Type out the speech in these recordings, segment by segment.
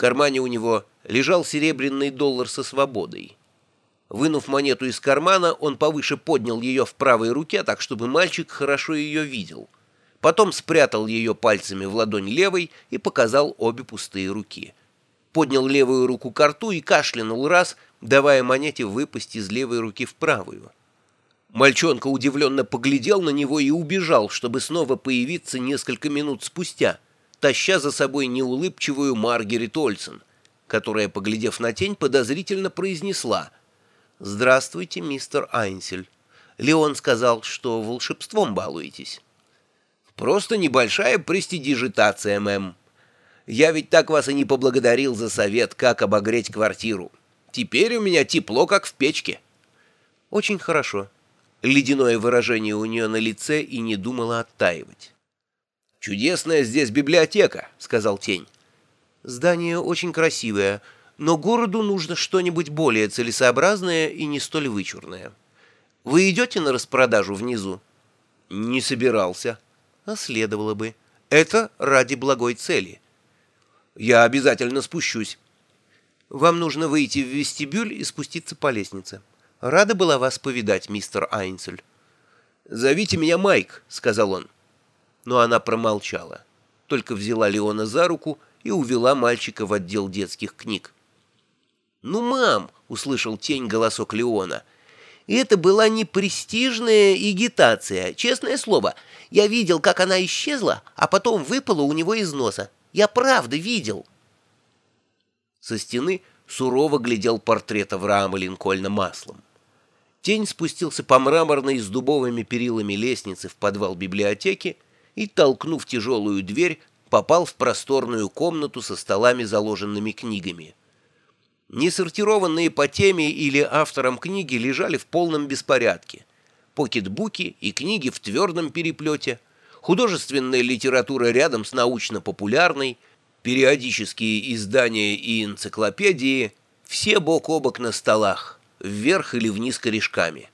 кармане у него лежал серебряный доллар со свободой. Вынув монету из кармана, он повыше поднял ее в правой руке, так чтобы мальчик хорошо ее видел. Потом спрятал ее пальцами в ладонь левой и показал обе пустые руки. Поднял левую руку к рту и кашлянул раз, давая монете выпасть из левой руки в правую. Мальчонка удивленно поглядел на него и убежал, чтобы снова появиться несколько минут спустя, таща за собой неулыбчивую Маргарет Ольсен, которая, поглядев на тень, подозрительно произнесла «Здравствуйте, мистер Айнсель. Леон сказал, что волшебством балуетесь». «Просто небольшая престидижитация, мэм. Я ведь так вас и не поблагодарил за совет, как обогреть квартиру. Теперь у меня тепло, как в печке». «Очень хорошо». Ледяное выражение у нее на лице и не думала оттаивать. «Чудесная здесь библиотека», — сказал Тень. «Здание очень красивое, но городу нужно что-нибудь более целесообразное и не столь вычурное. Вы идете на распродажу внизу?» «Не собирался». «А следовало бы. Это ради благой цели». «Я обязательно спущусь». «Вам нужно выйти в вестибюль и спуститься по лестнице». Рада была вас повидать, мистер Айнцель. «Зовите меня Майк», — сказал он. Но она промолчала, только взяла Леона за руку и увела мальчика в отдел детских книг. «Ну, мам!» — услышал тень голосок Леона. «Это была не престижная агитация, честное слово. Я видел, как она исчезла, а потом выпала у него из носа. Я правда видел». Со стены сурово глядел портрет Авраама Линкольна маслом. Тень спустился по мраморной с дубовыми перилами лестницы в подвал библиотеки и, толкнув тяжелую дверь, попал в просторную комнату со столами, заложенными книгами. Несортированные по теме или авторам книги лежали в полном беспорядке. Покетбуки и книги в твердом переплете, художественная литература рядом с научно-популярной, периодические издания и энциклопедии, все бок о бок на столах вверх или вниз корешками.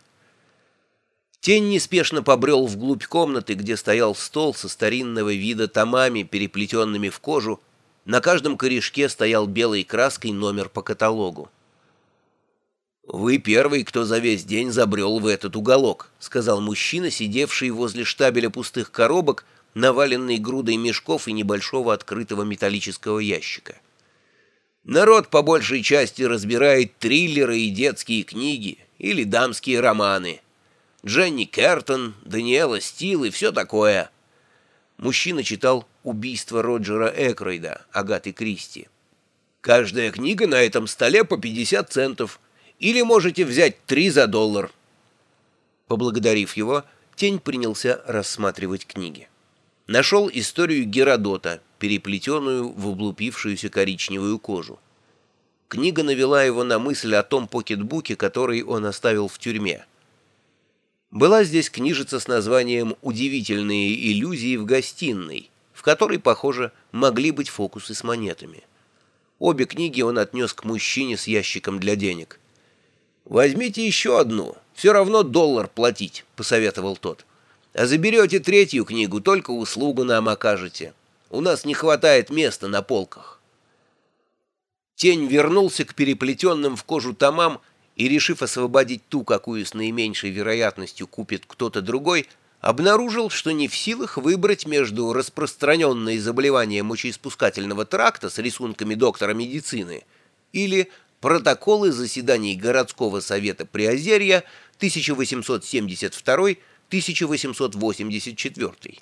Тень неспешно побрел вглубь комнаты, где стоял стол со старинного вида томами, переплетенными в кожу. На каждом корешке стоял белой краской номер по каталогу. «Вы первый, кто за весь день забрел в этот уголок», — сказал мужчина, сидевший возле штабеля пустых коробок, наваленный грудой мешков и небольшого открытого металлического ящика. Народ по большей части разбирает триллеры и детские книги или дамские романы. Дженни Кертон, Даниэла Стил и все такое. Мужчина читал «Убийство Роджера Экройда» Агаты Кристи. Каждая книга на этом столе по 50 центов. Или можете взять три за доллар. Поблагодарив его, Тень принялся рассматривать книги. Нашел историю Геродота, переплетенную в облупившуюся коричневую кожу. Книга навела его на мысль о том покетбуке, который он оставил в тюрьме. Была здесь книжица с названием «Удивительные иллюзии в гостиной», в которой, похоже, могли быть фокусы с монетами. Обе книги он отнес к мужчине с ящиком для денег. «Возьмите еще одну, все равно доллар платить», — посоветовал тот. «А заберете третью книгу, только услугу нам окажете». У нас не хватает места на полках. Тень вернулся к переплетенным в кожу томам и, решив освободить ту, какую с наименьшей вероятностью купит кто-то другой, обнаружил, что не в силах выбрать между распространенной заболевания мочеиспускательного тракта с рисунками доктора медицины или протоколы заседаний городского совета Приозерья 1872-1884.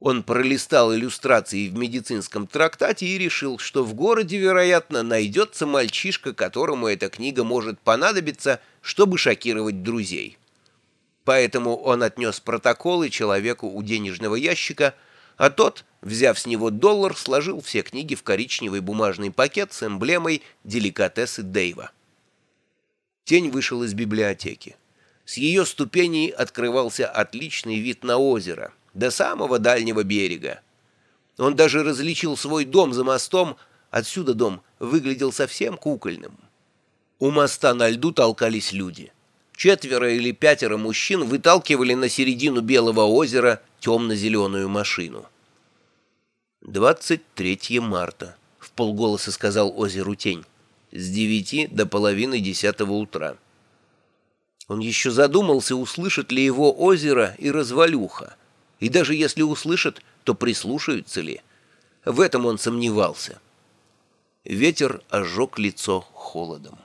Он пролистал иллюстрации в медицинском трактате и решил, что в городе, вероятно, найдется мальчишка, которому эта книга может понадобиться, чтобы шокировать друзей. Поэтому он отнес протоколы человеку у денежного ящика, а тот, взяв с него доллар, сложил все книги в коричневый бумажный пакет с эмблемой «Деликатесы Дэйва». Тень вышел из библиотеки. С ее ступеней открывался отличный вид на озеро — до самого дальнего берега. Он даже различил свой дом за мостом, отсюда дом выглядел совсем кукольным. У моста на льду толкались люди. Четверо или пятеро мужчин выталкивали на середину Белого озера темно-зеленую машину. 23 марта. В полголоса сказал озеру тень. «С девяти до половины десятого утра». Он еще задумался, услышит ли его озеро и развалюха. И даже если услышат, то прислушаются ли. В этом он сомневался. Ветер ожег лицо холодом.